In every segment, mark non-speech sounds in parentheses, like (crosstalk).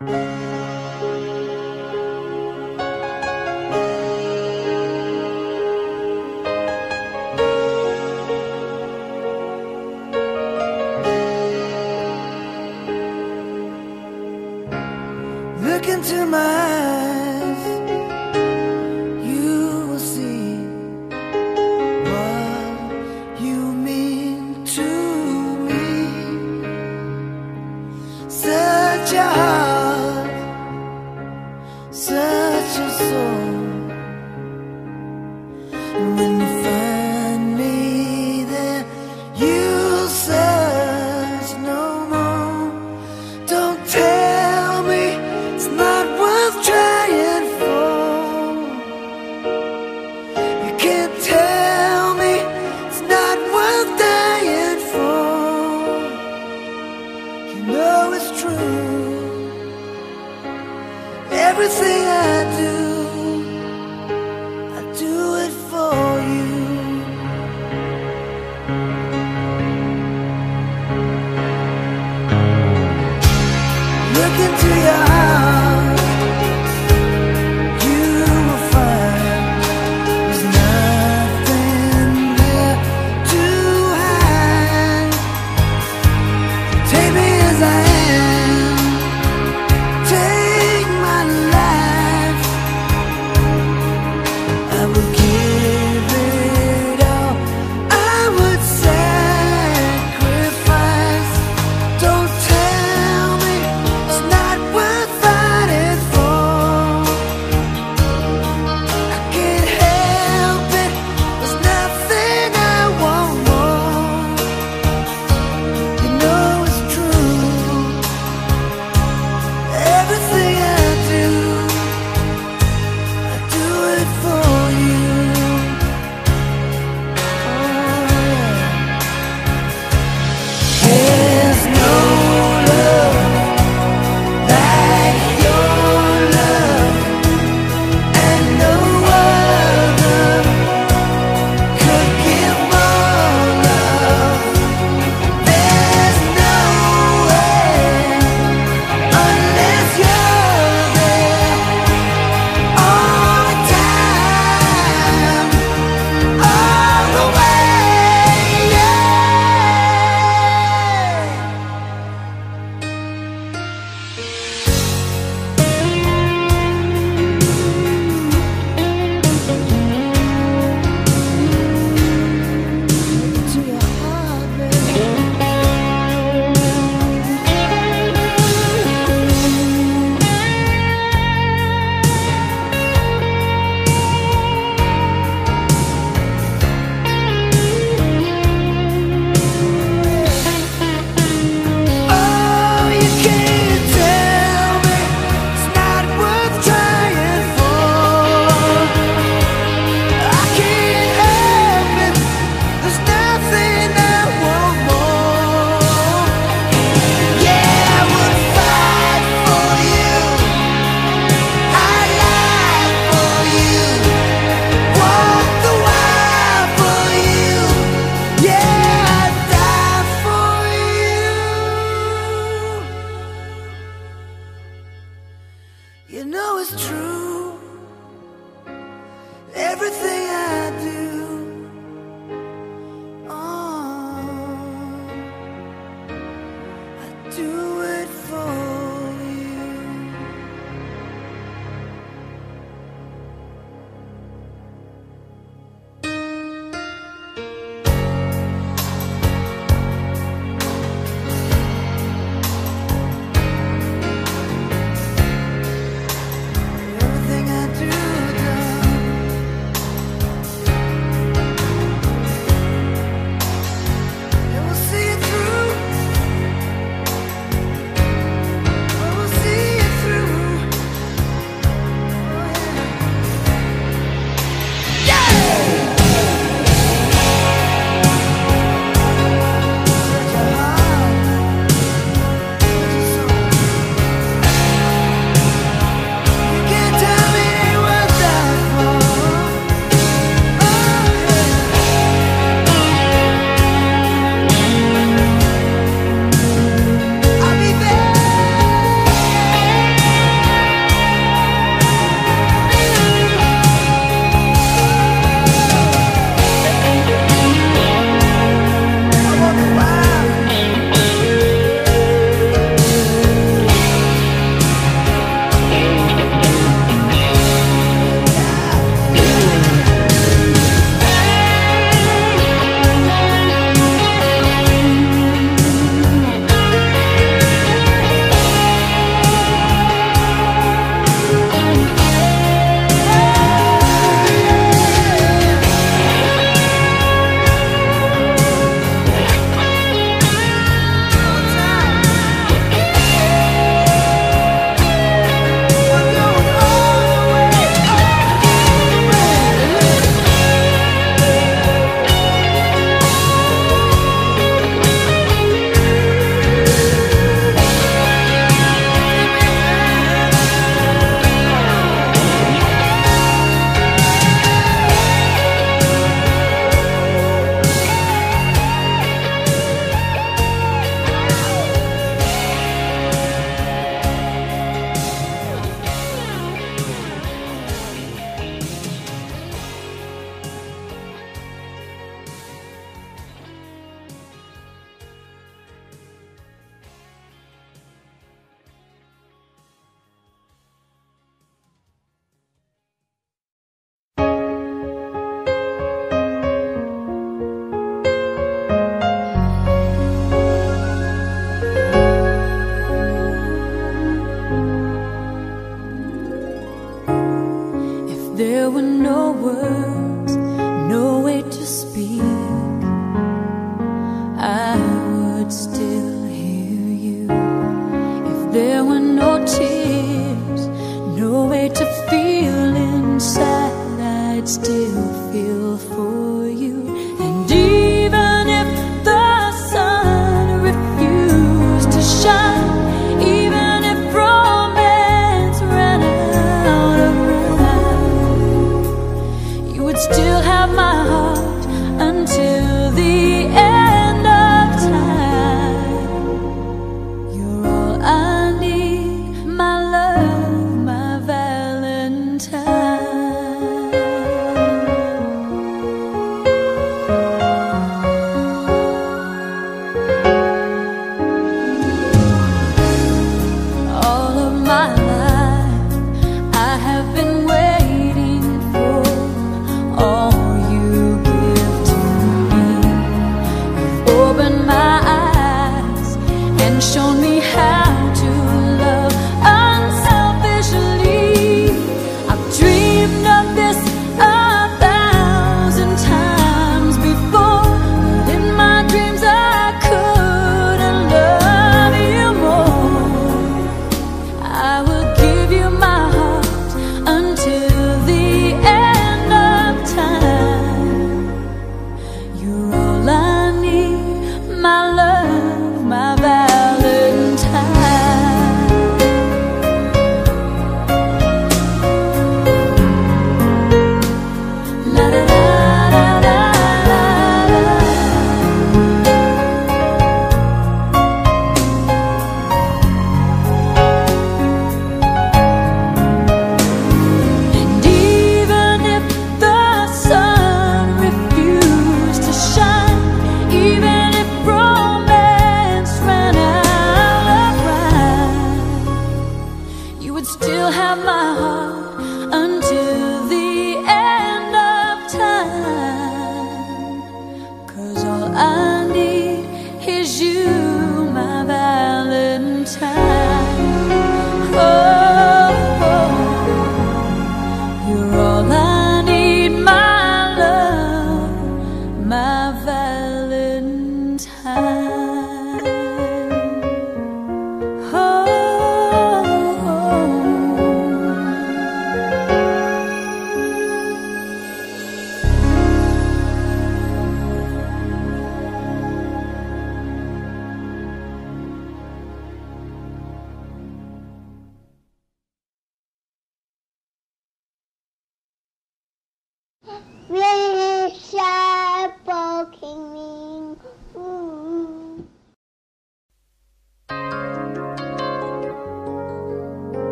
Look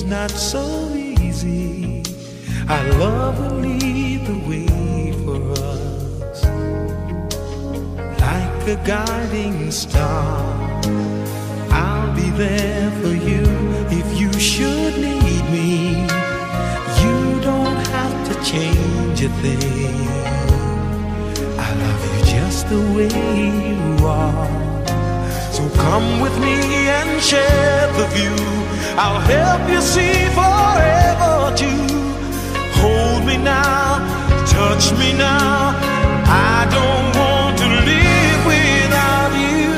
it's not so easy. Our love will lead the way for us, like a guiding star. I'll be there for you if you should need me. You don't have to change a thing. I love you just the way you are. Come with me and share the view. I'll help you see forever too. Hold me now, touch me now. I don't want to live without you.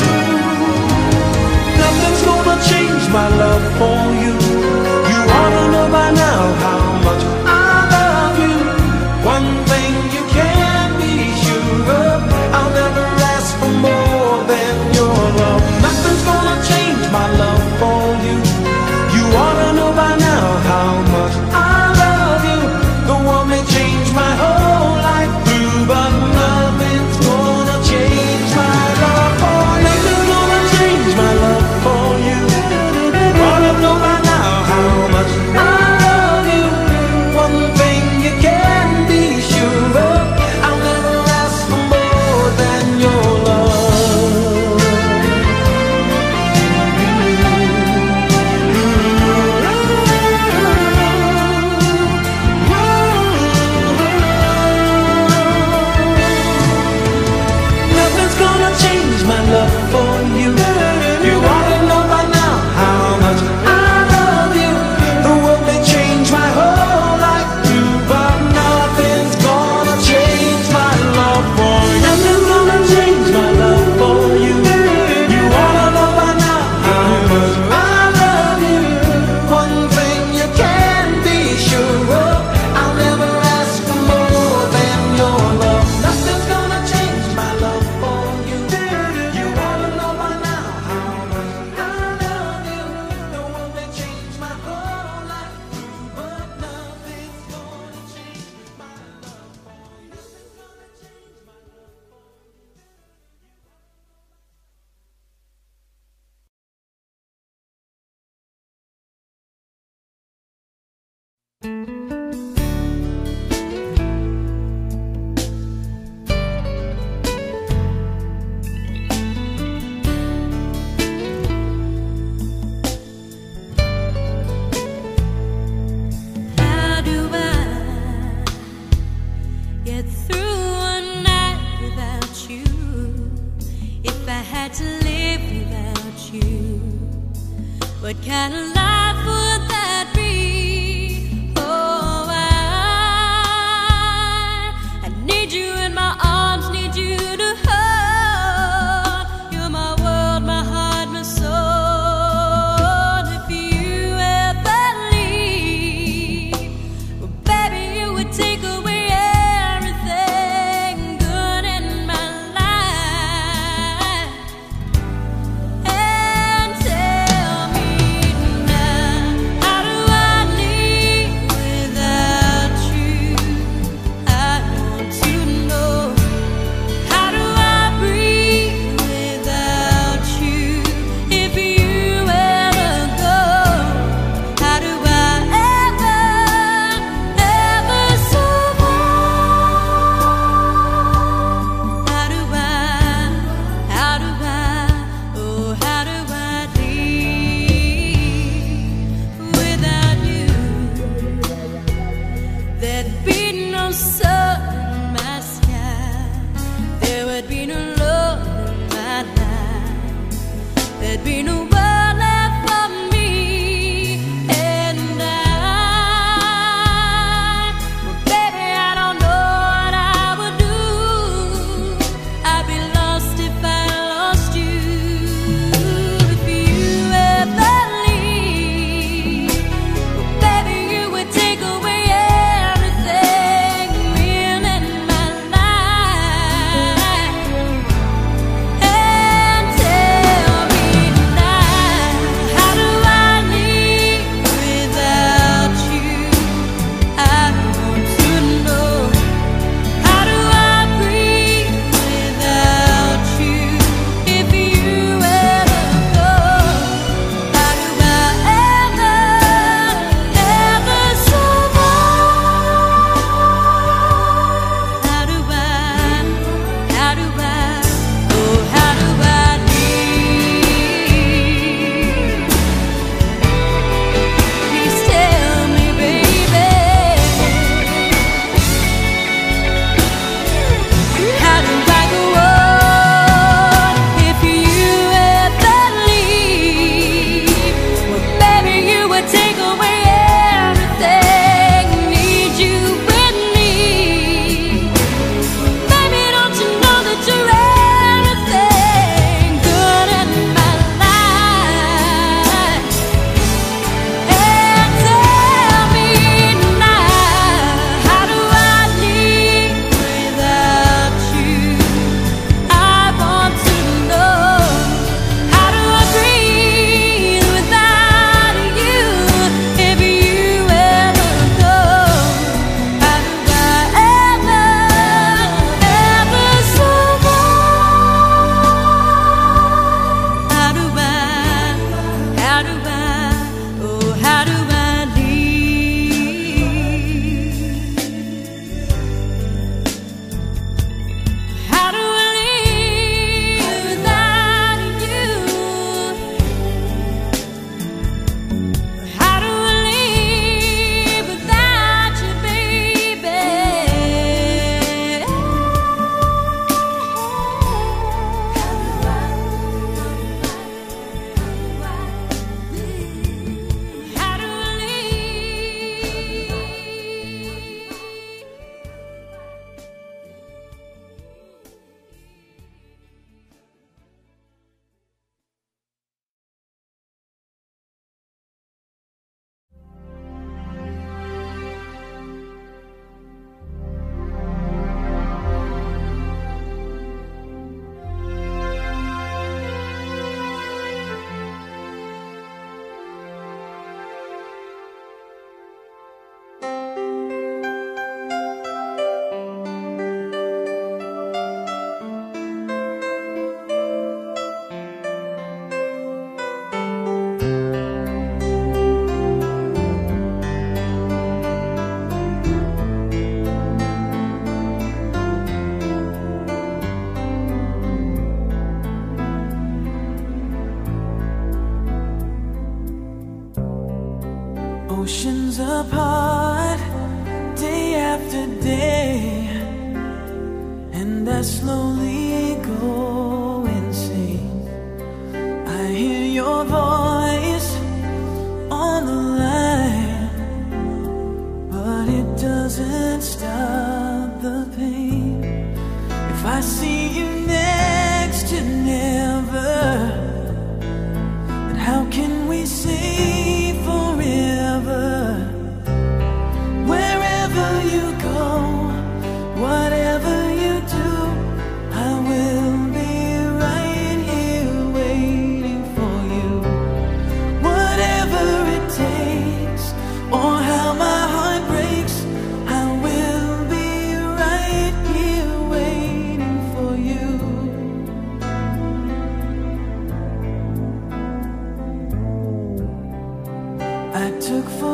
Nothing's gonna change my love for you. What kind of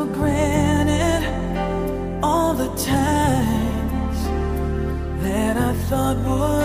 granted all the times that I thought would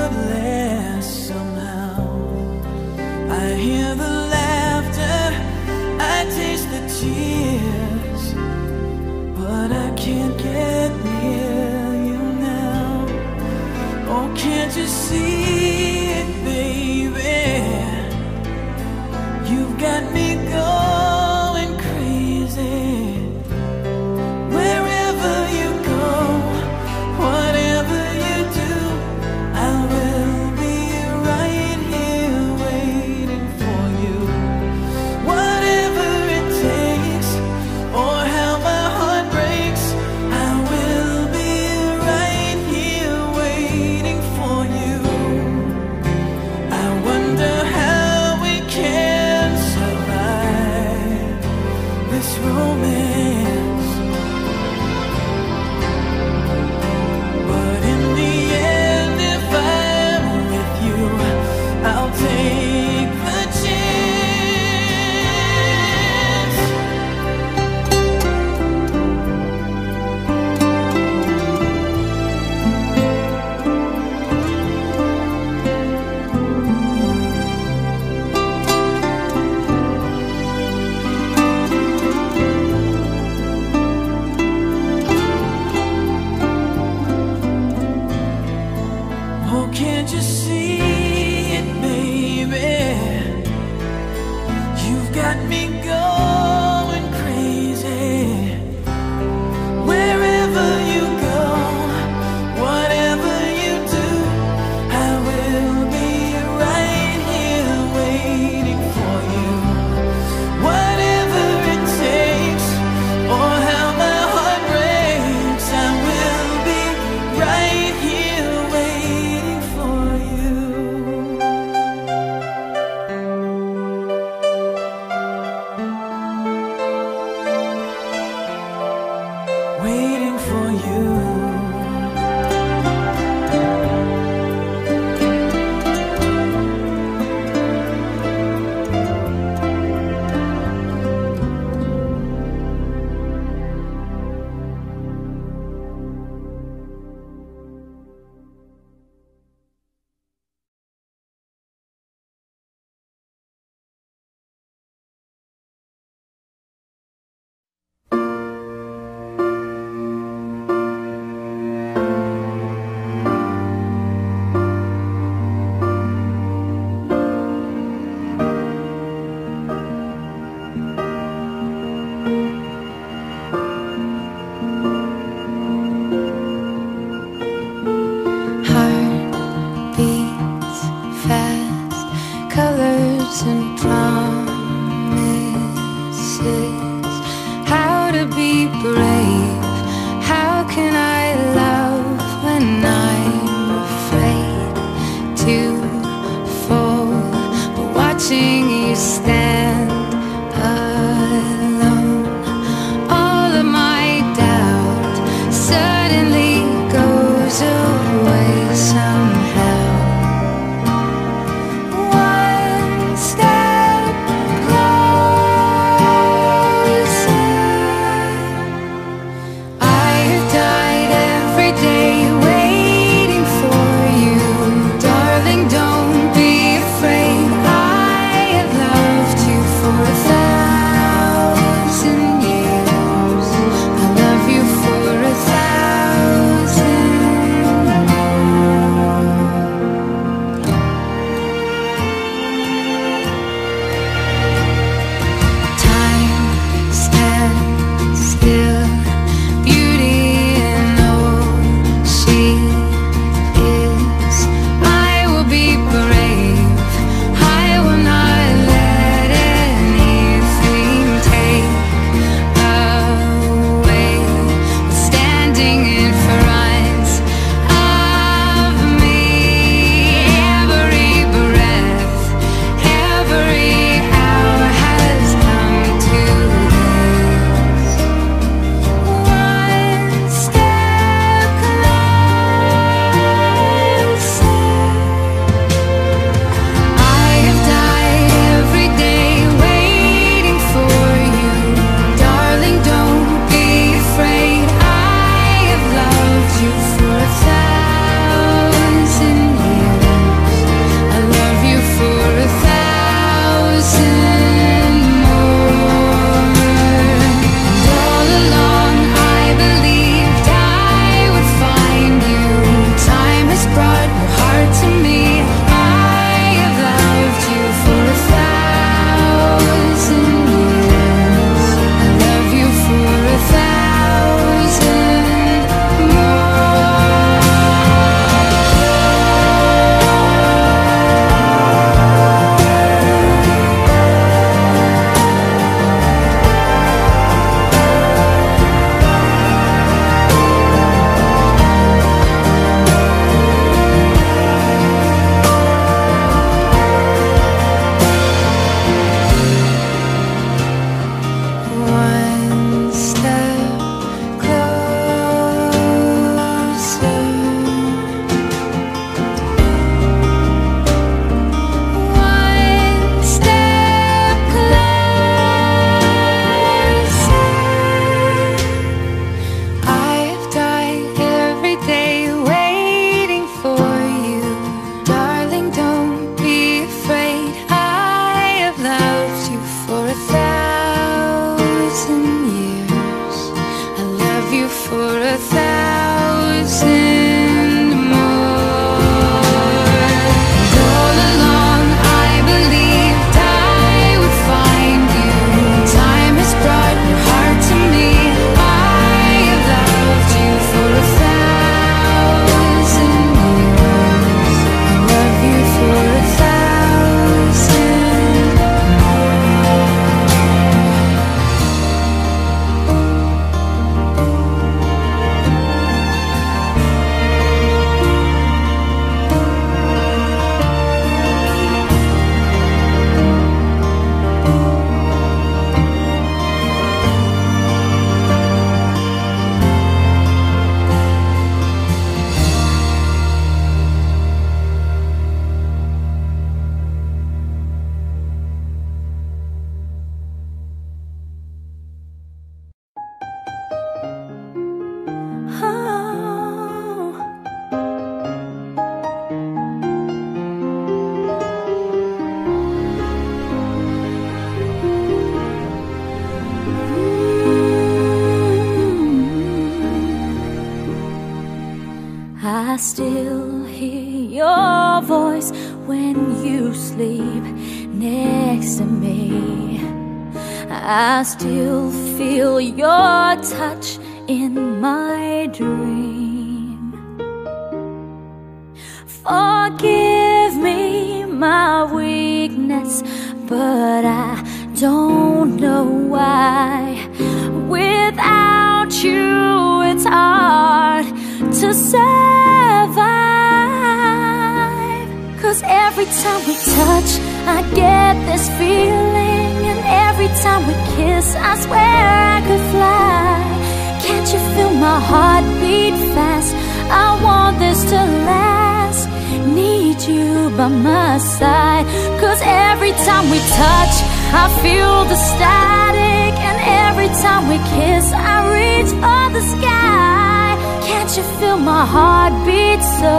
by my side. Cause every time we touch, I feel the static. And every time we kiss, I reach for the sky. Can't you feel my heart beat so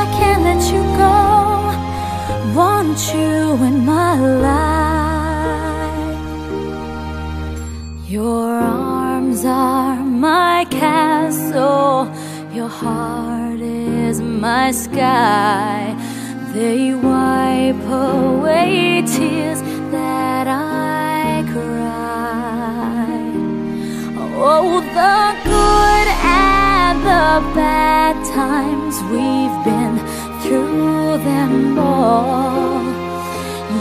I can't let you go? Want you in my life. Your arms are my castle, your heart is my sky. They wipe away tears that I cry. Oh, the good and the bad times we've been through them all.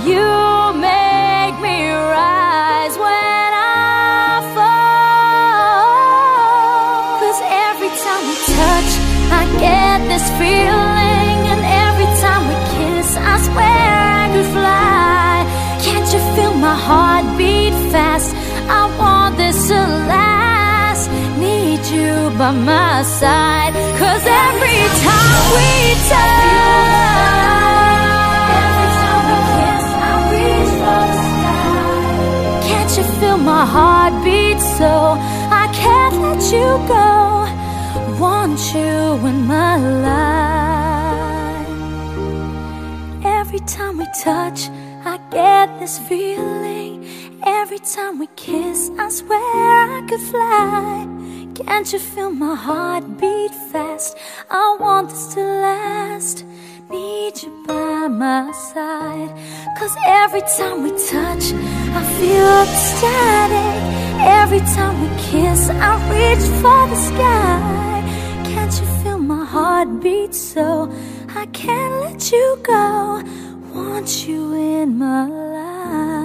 You make me rise when I fall. Cause every time we touch, I get this feeling. By my side. Cause every time we touch. Can't you feel my heart beat so I can't let you go? Want you in my life. Every time we touch, I get this feeling. Every time we kiss, I swear I could fly. Can't you feel my heart beat fast? I want this to last. Need you by my side. Cause every time we touch, I feel ecstatic. Every time we kiss, I reach for the sky. Can't you feel my heart beat so I can't let you go? Want you in my life.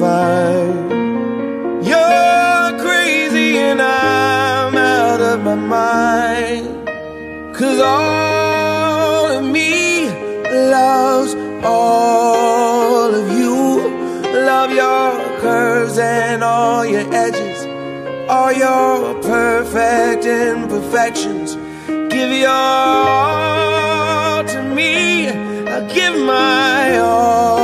You're crazy and I'm out of my mind. Cause all of me loves all of you. Love your curves and all your edges, all your perfect imperfections. Give your all to me. I'll give my all.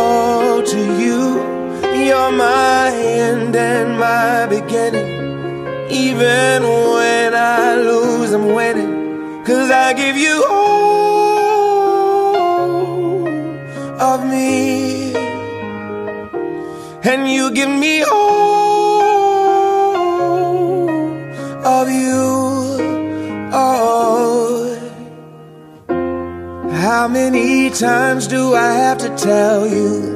You're my end and my beginning. Even when I lose, I'm winning. Cause I give you all of me. And you give me all of you. Oh. How many times do I have to tell you?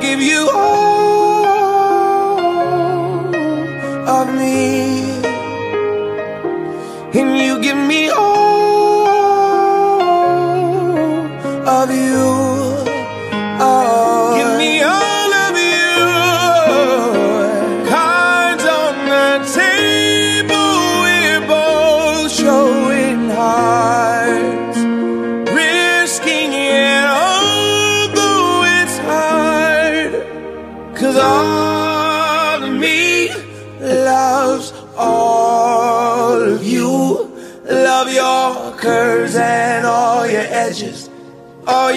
give you all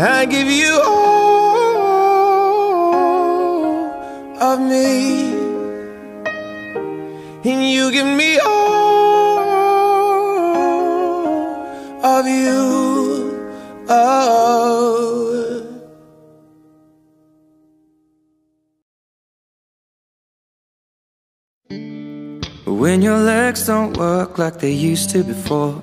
I give you all of me and you give me all of you. Oh. When your legs don't work like they used to before,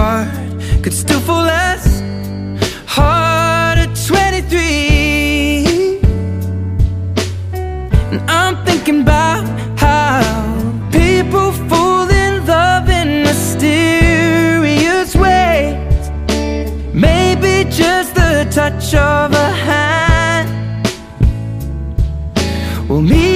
heart could still fall as hard at 23. And I'm thinking about how people fall in love in mysterious ways. Maybe just the touch of a hand. Well, me,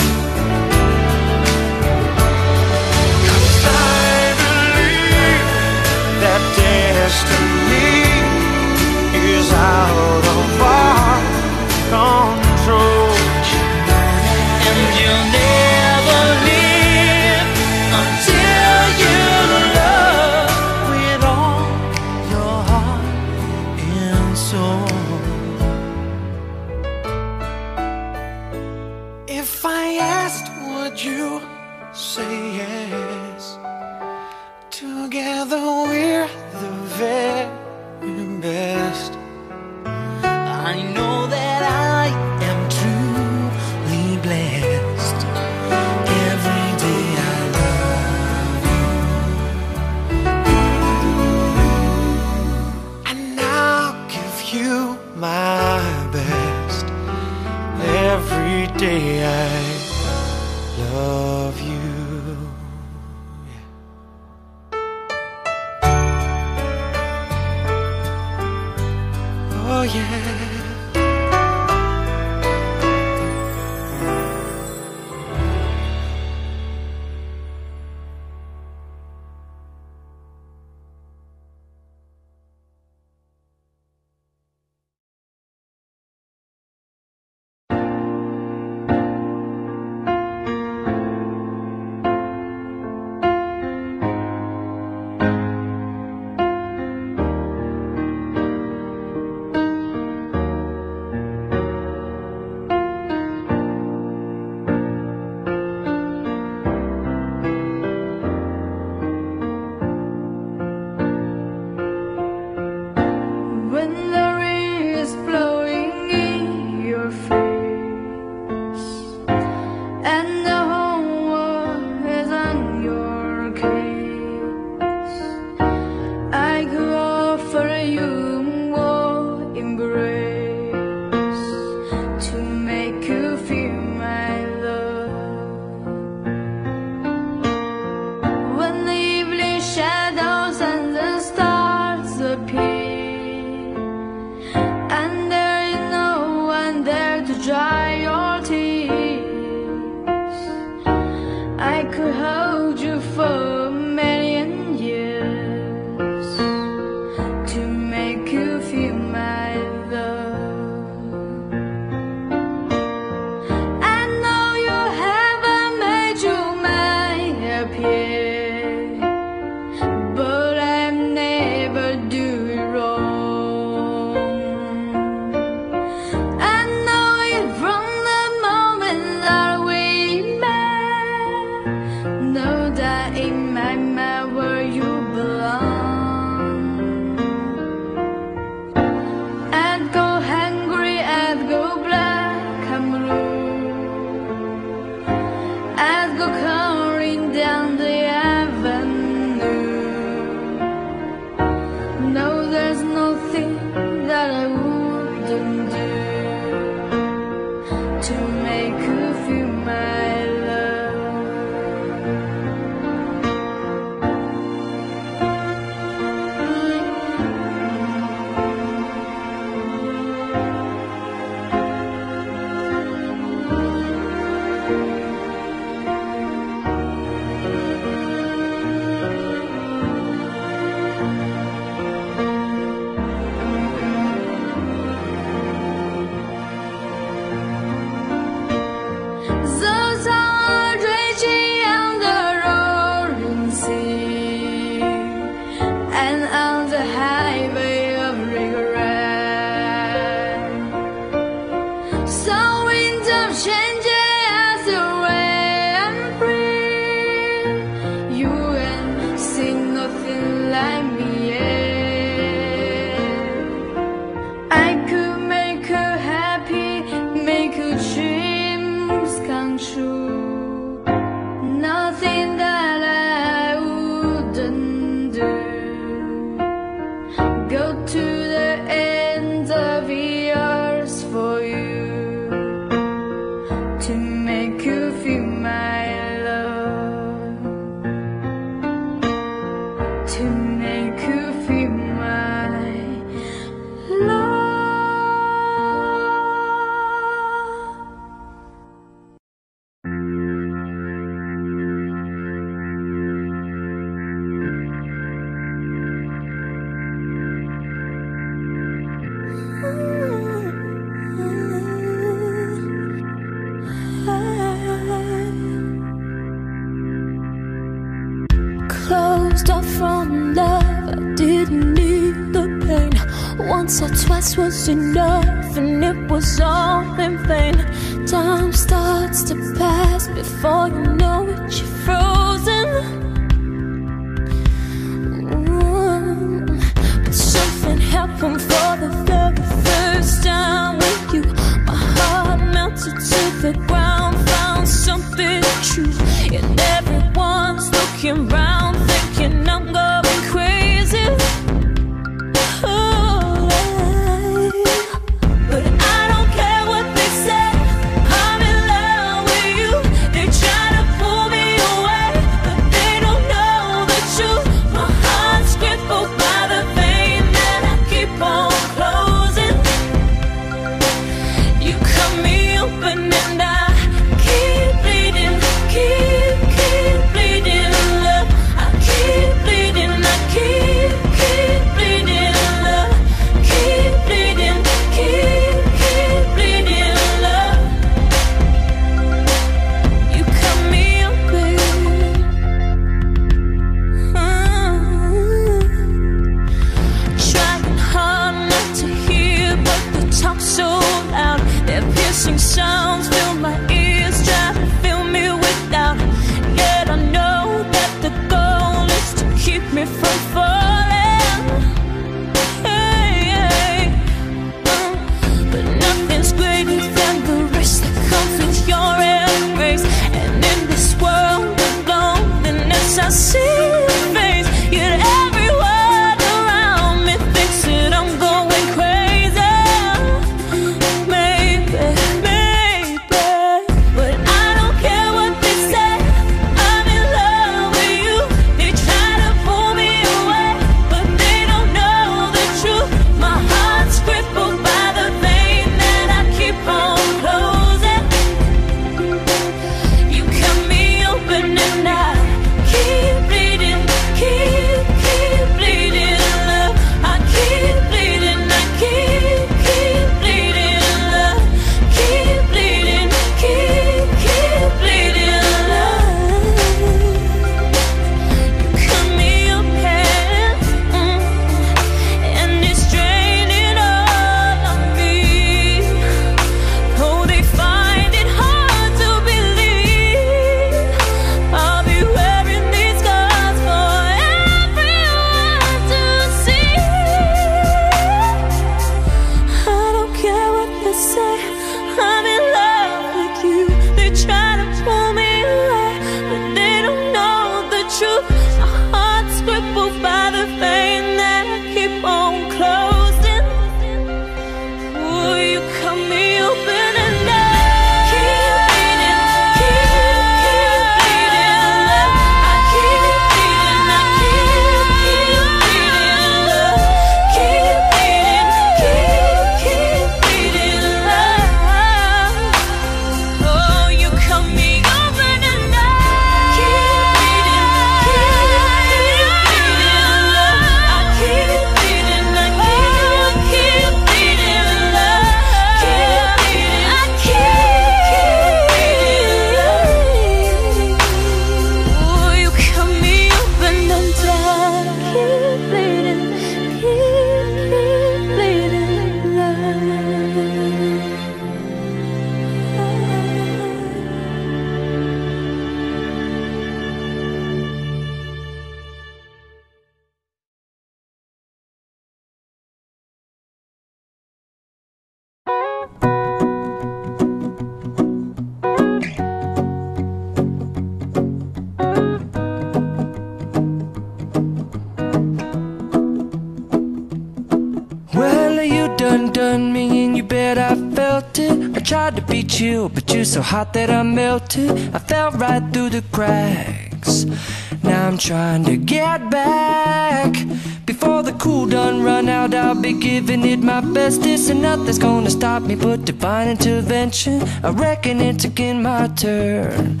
turn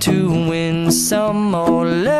to win some or love.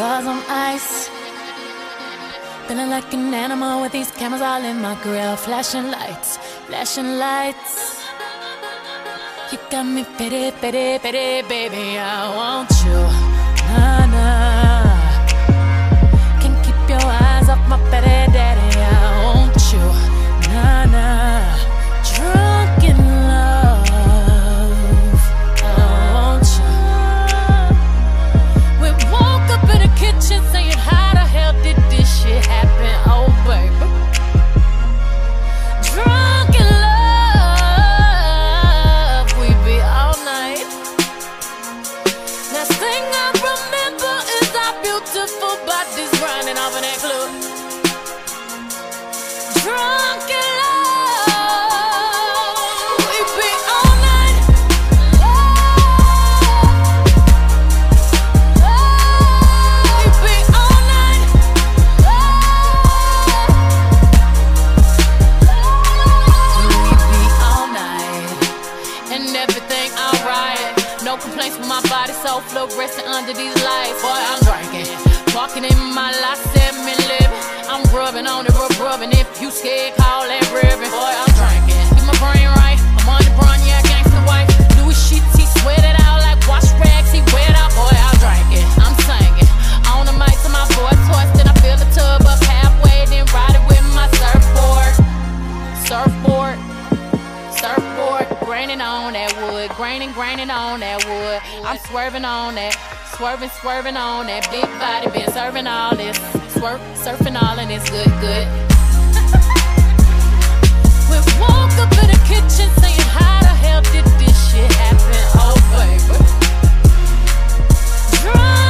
cause I'm ice. Feeling like an animal with these cameras all in my grill. Flashing lights, flashing lights. You got me pity, pity, pity, baby. I want you, na na. Can't keep your eyes off my face. graining, graining on that wood. I'm swerving on that, swerving, swerving on that. Big body been serving all this, swerve, surfing all and it's good, good. (laughs) we woke up in the kitchen saying, How the hell did this shit happen? Oh, baby. Drunk.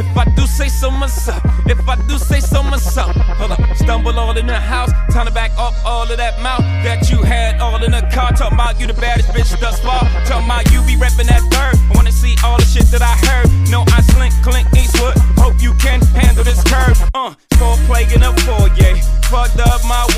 If I do say so myself, if I do say so myself, hold up, stumble all in the house, turn it back off all of that mouth that you had all in the car. Talk about you the baddest bitch thus far. Talk about you be reppin' that third. I wanna see all the shit that I heard. No, I slink, clink, Eastwood. Hope you can handle this curve. Uh, four plague in a foyer. Fucked up my